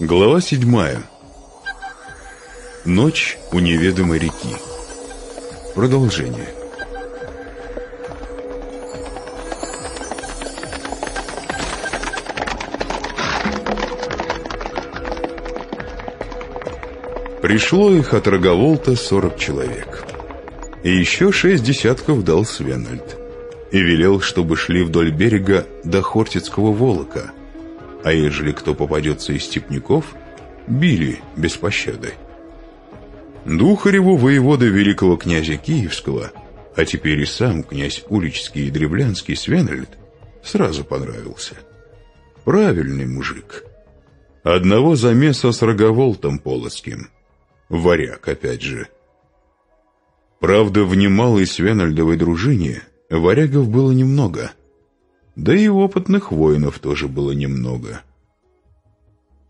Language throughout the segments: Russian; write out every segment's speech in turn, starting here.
Глава седьмая. Ночь у неведомой реки. Продолжение. Пришло их от Роговолта сорок человек. И еще шесть десятков дал Свенальд. И велел, чтобы шли вдоль берега до Хортицкого Волока. А ежели кто попадется из степняков, били без пощады. Духареву воевода великого князя Киевского, а теперь и сам князь Уличский и Древлянский Свенальд, сразу понравился. Правильный мужик. Одного замеса с Роговолтом Полоцким – Варяг, опять же. Правда, в немалой Свенальдовой дружине варягов было немного. Да и опытных воинов тоже было немного.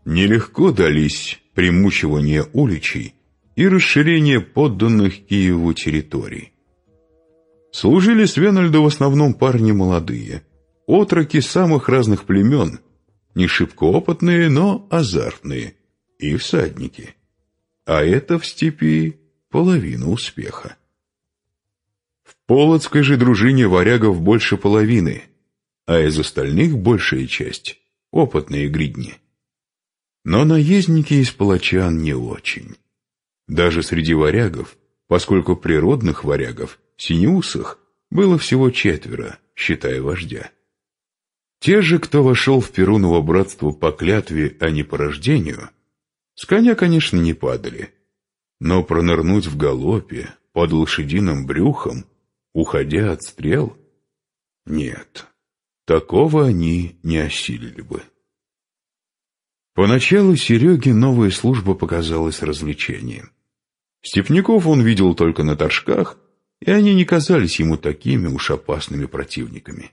Нелегко дались примучивание уличей и расширение подданных Киеву территорий. Служили Свенальду в основном парни молодые, отроки самых разных племен, не шибко опытные, но азартные, и всадники – а это в степи половина успеха. В Полоцкой же дружине варягов больше половины, а из остальных большая часть — опытные гридни. Но наездники из палачан не очень. Даже среди варягов, поскольку природных варягов, синеусах, было всего четверо, считая вождя. Те же, кто вошел в Перуново братство по клятве, а не по рождению — с коня, конечно, не падали, но пронырнуть в галопе под лошадиным брюхом, уходя от стрел, нет, такого они не осилили бы. Поначалу Сереге новая служба показалась развлечением. Степняков он видел только на торжках, и они не казались ему такими уж опасными противниками.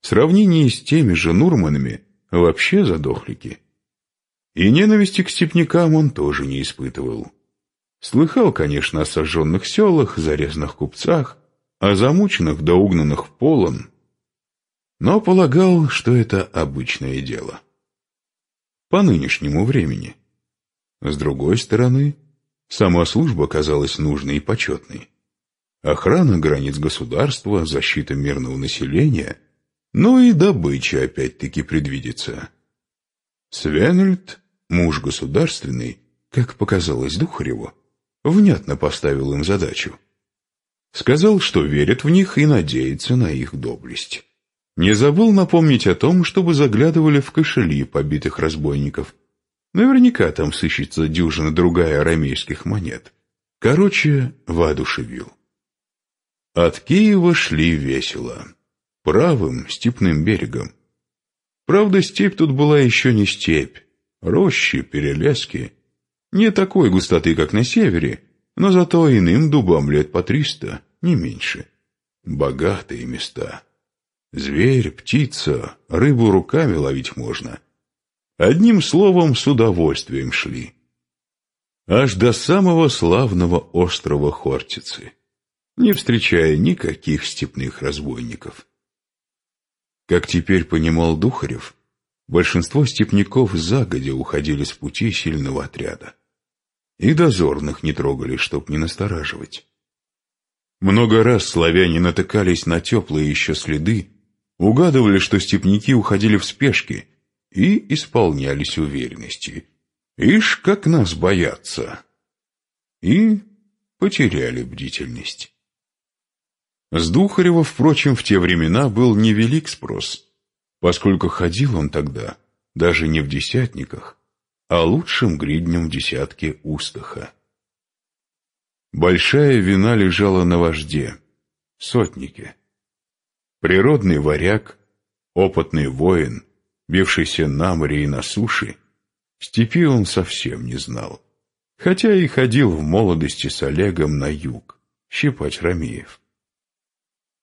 В сравнении с теми же Нурманами вообще задохлики – и ненависти к степнякам он тоже не испытывал. Слыхал, конечно, о сожженных селах, зарезанных купцах, о замученных да угнанных в полон, но полагал, что это обычное дело. По нынешнему времени. С другой стороны, сама служба казалась нужной и почетной. Охрана границ государства, защита мирного населения, ну и добыча опять-таки предвидится. Свенельд Муж государственный, как показалось Духареву, внятно поставил им задачу. Сказал, что верит в них и надеется на их доблесть. Не забыл напомнить о том, чтобы заглядывали в кошели побитых разбойников. Наверняка там сыщется дюжина другая арамейских монет. Короче, воодушевил. От Киева шли весело. Правым степным берегом. Правда, степь тут была еще не степь, Рощи, перелески. Не такой густоты, как на севере, но зато иным дубам лет по триста, не меньше. Богатые места. Зверь, птица, рыбу руками ловить можно. Одним словом, с удовольствием шли. Аж до самого славного острова Хортицы, не встречая никаких степных разбойников. Как теперь понимал Духарев, Большинство степняков загодя уходили с пути сильного отряда. И дозорных не трогали, чтоб не настораживать. Много раз славяне натыкались на теплые еще следы, угадывали, что степняки уходили в спешке и исполнялись уверенности. Ишь, как нас боятся! И потеряли бдительность. С Духарева, впрочем, в те времена был невелик спрос поскольку ходил он тогда даже не в десятниках, а лучшим гриднем в десятке Устаха. Большая вина лежала на вожде, сотнике. Природный варяг, опытный воин, бившийся на море и на суше, степи он совсем не знал, хотя и ходил в молодости с Олегом на юг, щипать ромеев.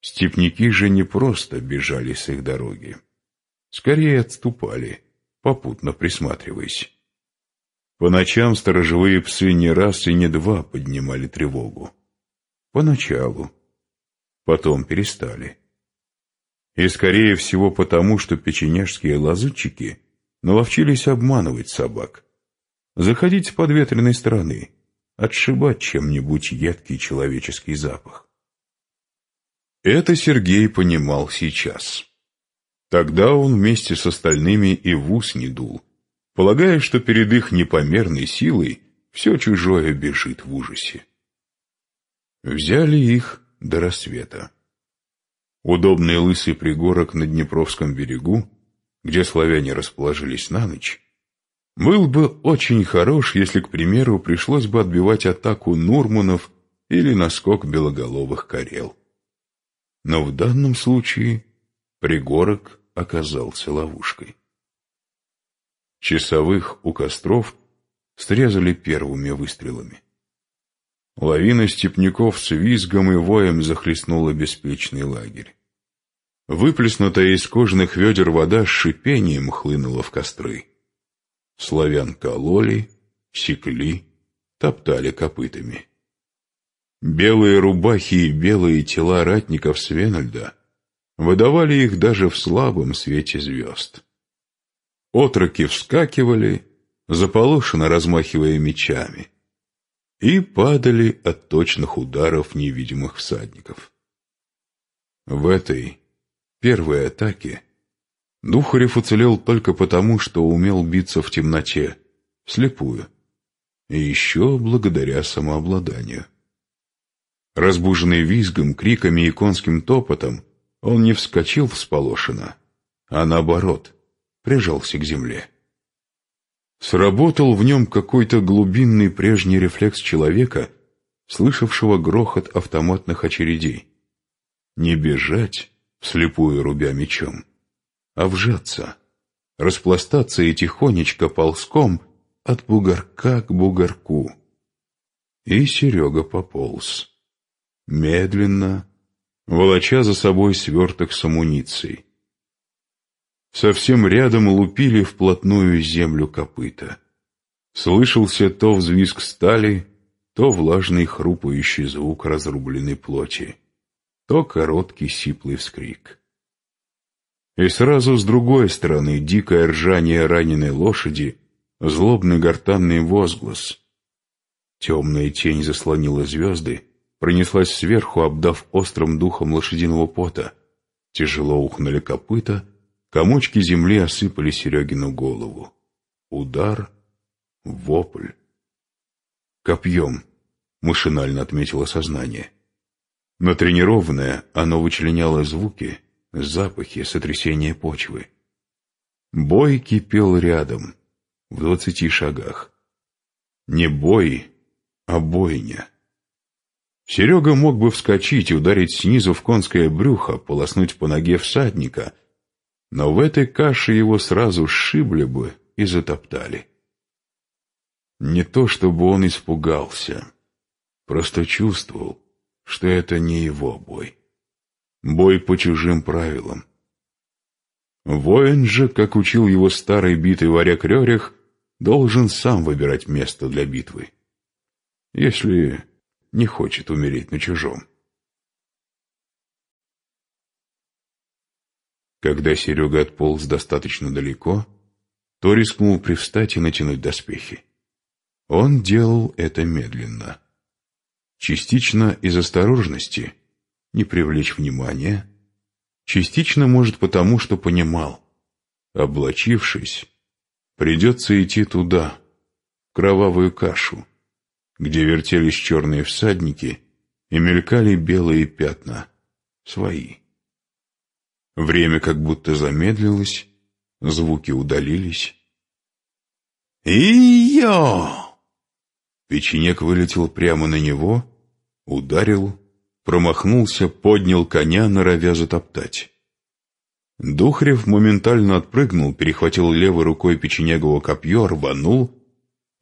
Степники же не просто бежали с их дороги скорее отступали, попутно присматриваясь. По ночам сторожевые псы не раз и не два поднимали тревогу. Поначалу. Потом перестали. И скорее всего потому, что печенежские лазутчики наловчились обманывать собак, заходить с подветренной стороны, отшибать чем-нибудь едкий человеческий запах. Это Сергей понимал сейчас. Тогда он вместе с остальными и в ус не дул, полагая, что перед их непомерной силой все чужое бежит в ужасе. Взяли их до рассвета. Удобный лысый пригорок на Днепровском берегу, где славяне расположились на ночь, был бы очень хорош, если, к примеру, пришлось бы отбивать атаку Нурманов или наскок белоголовых карел. Но в данном случае пригорок оказался ловушкой. Часовых у костров срезали первыми выстрелами. Лавина степняков с визгом и воем захлестнула беспечный лагерь. Выплеснутая из кожаных ведер вода с шипением хлынула в костры. Славян кололи, секли, топтали копытами. Белые рубахи и белые тела ратников Свенальда выдавали их даже в слабом свете звезд. Отроки вскакивали, заполошенно размахивая мечами, и падали от точных ударов невидимых всадников. В этой первой атаке Духарев уцелел только потому, что умел биться в темноте, слепую, и еще благодаря самообладанию. Разбуженный визгом, криками и конским топотом, он не вскочил всполошенно, а наоборот, прижался к земле. Сработал в нем какой-то глубинный прежний рефлекс человека, слышавшего грохот автоматных очередей. Не бежать, вслепую рубя мечом, а вжаться, распластаться и тихонечко ползком от бугорка к бугорку. И Серега пополз. Медленно, волоча за собой сверток с амуницией. Совсем рядом лупили вплотную землю копыта. Слышался то взвизг стали, то влажный хрупающий звук разрубленной плоти, то короткий сиплый вскрик. И сразу с другой стороны дикое ржание раненой лошади, злобный гортанный возглас. Темная тень заслонила звезды, пронеслась сверху, обдав острым духом лошадиного пота. Тяжело ухнули копыта, комочки земли осыпали Серегину голову. Удар, вопль. Копьем, машинально отметило сознание. Натренированное, оно вычленяло звуки, запахи, сотрясения почвы. Бой кипел рядом, в двадцати шагах. Не бой, а бойня. Серега мог бы вскочить и ударить снизу в конское брюхо, полоснуть по ноге всадника, но в этой каше его сразу сшибли бы и затоптали. Не то чтобы он испугался, просто чувствовал, что это не его бой. Бой по чужим правилам. Воин же, как учил его старый битый варяг Рерих, должен сам выбирать место для битвы. Если не хочет умереть на чужом. Когда Серега отполз достаточно далеко, то рискнул привстать и натянуть доспехи. Он делал это медленно. Частично из осторожности, не привлечь внимания, частично, может, потому, что понимал, облачившись, придется идти туда, в кровавую кашу, где вертелись черные всадники и мелькали белые пятна, свои. Время как будто замедлилось, звуки удалились. «И-ё!» Печенек вылетел прямо на него, ударил, промахнулся, поднял коня, норовя затоптать. Духрев моментально отпрыгнул, перехватил левой рукой печенегово копье, рванул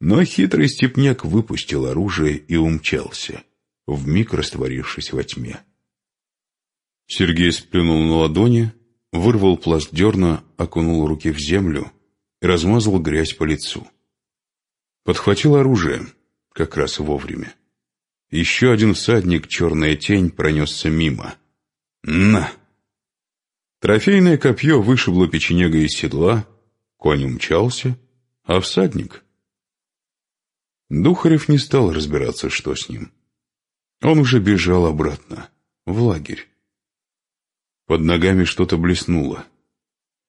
но хитрый степняк выпустил оружие и умчался, вмиг растворившись во тьме. Сергей сплюнул на ладони, вырвал пласт дерна, окунул руки в землю и размазал грязь по лицу. Подхватил оружие, как раз вовремя. Еще один всадник, черная тень, пронесся мимо. «На!» Трофейное копье вышибло печенега из седла, Конь умчался, а всадник... Духарев не стал разбираться, что с ним. Он уже бежал обратно, в лагерь. Под ногами что-то блеснуло.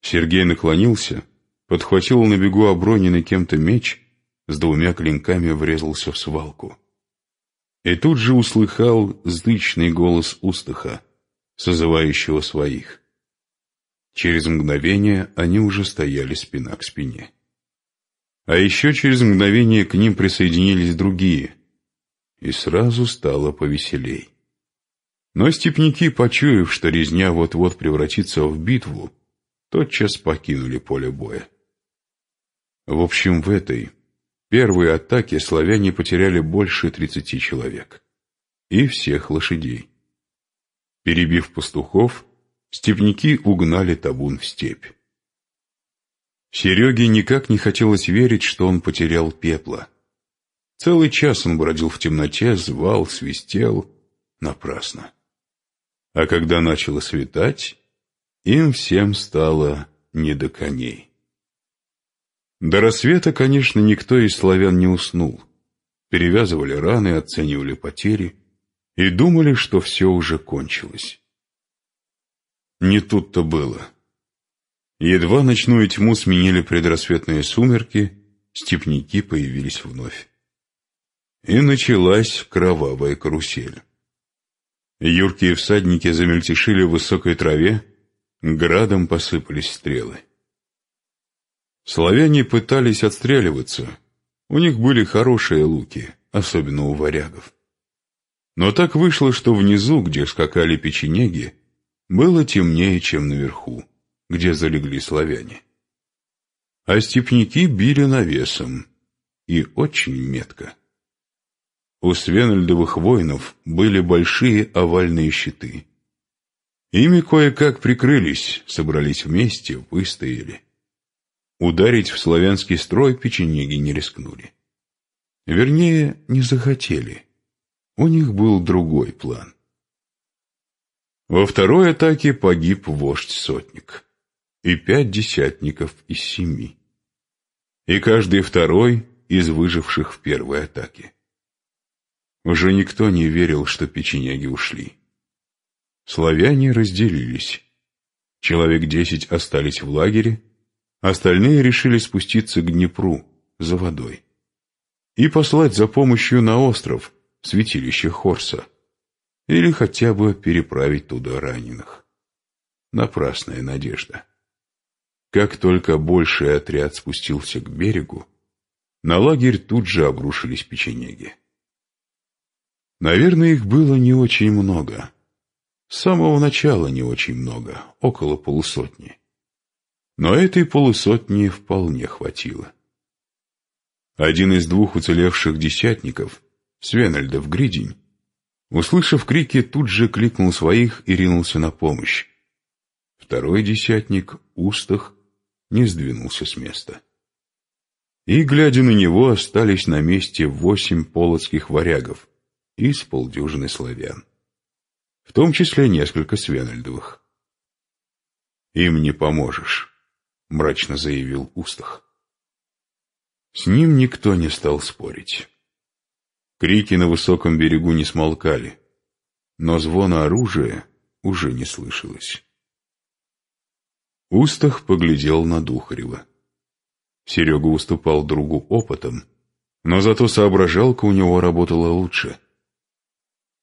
Сергей наклонился, подхватил на бегу оброненный кем-то меч, с двумя клинками врезался в свалку. И тут же услыхал зычный голос Устаха, созывающего своих. Через мгновение они уже стояли спина к спине. А еще через мгновение к ним присоединились другие, и сразу стало повеселей. Но степняки, почуяв, что резня вот-вот превратится в битву, тотчас покинули поле боя. В общем, в этой первой атаке славяне потеряли больше тридцати человек. И всех лошадей. Перебив пастухов, степняки угнали табун в степь. Сереге никак не хотелось верить, что он потерял пепла. Целый час он бродил в темноте, звал, свистел. Напрасно. А когда начало светать, им всем стало не до коней. До рассвета, конечно, никто из славян не уснул. Перевязывали раны, оценивали потери и думали, что все уже кончилось. Не тут-то было. Едва ночную тьму сменили предрассветные сумерки, степняки появились вновь. И началась кровавая карусель. Юркие всадники замельтешили в высокой траве, градом посыпались стрелы. Славяне пытались отстреливаться, у них были хорошие луки, особенно у варягов. Но так вышло, что внизу, где скакали печенеги, было темнее, чем наверху, где залегли славяне. А степняки били навесом, и очень метко. У свенальдовых воинов были большие овальные щиты. Ими кое-как прикрылись, собрались вместе, выстояли. Ударить в славянский строй печенеги не рискнули. Вернее, не захотели. У них был другой план. Во второй атаке погиб вождь-сотник и пять десятников из семи. И каждый второй из выживших в первой атаке. Уже никто не верил, что печенеги ушли. Славяне разделились. Человек десять остались в лагере, остальные решили спуститься к Днепру за водой и послать за помощью на остров, святилище Хорса или хотя бы переправить туда раненых. Напрасная надежда. Как только больший отряд спустился к берегу, на лагерь тут же обрушились печенеги. Наверное, их было не очень много. С самого начала не очень много, около полусотни. Но этой полусотни вполне хватило. Один из двух уцелевших десятников, Свенальдов Гридень, Услышав крики, тут же кликнул своих и ринулся на помощь. Второй десятник, Устах, не сдвинулся с места. И, глядя на него, остались на месте восемь полоцких варягов из полдюжины славян, в том числе несколько свенальдовых. «Им не поможешь», — мрачно заявил Устах. С ним никто не стал спорить. Крики на высоком берегу не смолкали, но звона оружия уже не слышалось. Устах поглядел на Духарева. Серега уступал другу опытом, но зато соображалка у него работала лучше.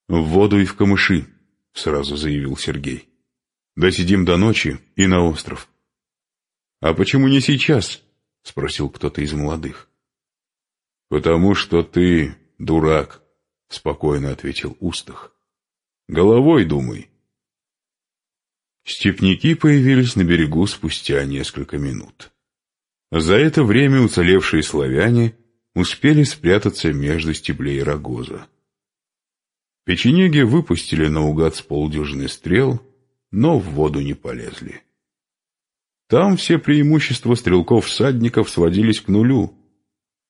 «В воду и в камыши», — сразу заявил Сергей. «Досидим до ночи и на остров». «А почему не сейчас?» — спросил кто-то из молодых. «Потому что ты «Дурак», — спокойно ответил Устах. «Головой думай». Степняки появились на берегу спустя несколько минут. За это время уцелевшие славяне успели спрятаться между стеблей рогоза. Печенеги выпустили наугад с полдюжины стрел, но в воду не полезли. Там все преимущества стрелков-всадников сводились к нулю,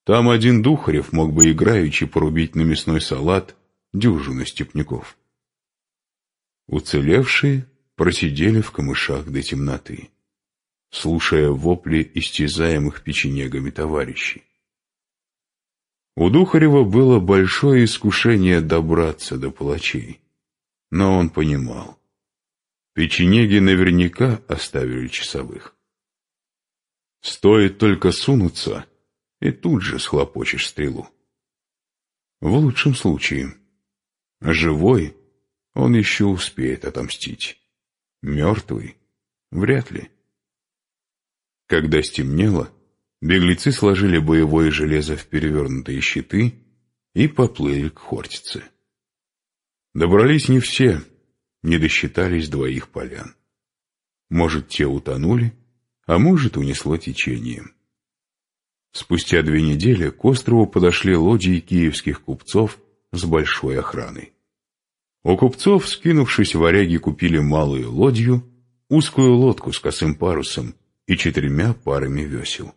там один Духарев мог бы играючи порубить на мясной салат дюжину степняков. Уцелевшие просидели в камышах до темноты. слушая вопли истязаемых печенегами товарищей. У Духарева было большое искушение добраться до палачей, но он понимал, печенеги наверняка оставили часовых. Стоит только сунуться, и тут же схлопочешь стрелу. В лучшем случае. Живой он еще успеет отомстить. Мертвый — вряд ли. Когда стемнело, беглецы сложили боевое железо в перевернутые щиты и поплыли к Хортице. Добрались не все, не досчитались двоих полян. Может, те утонули, а может, унесло течением. Спустя две недели к острову подошли лодии киевских купцов с большой охраной. У купцов, скинувшись варяги, купили малую лодью, узкую лодку с косым парусом и четырьмя парами весел.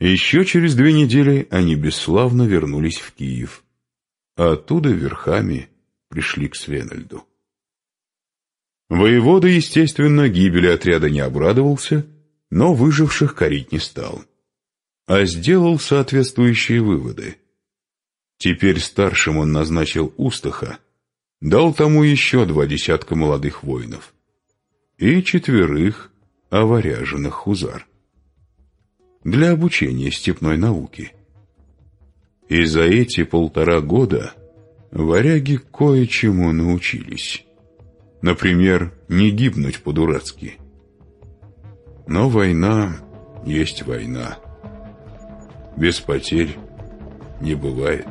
Еще через две недели они бесславно вернулись в Киев, а оттуда верхами пришли к Свенальду. Воевода, естественно, гибели отряда не обрадовался, но выживших корить не стал а сделал соответствующие выводы. Теперь старшим он назначил Устаха, дал тому еще два десятка молодых воинов и четверых оваряженных хузар для обучения степной науки. И за эти полтора года варяги кое-чему научились. Например, не гибнуть по-дурацки. Но война есть война без потерь не бывает.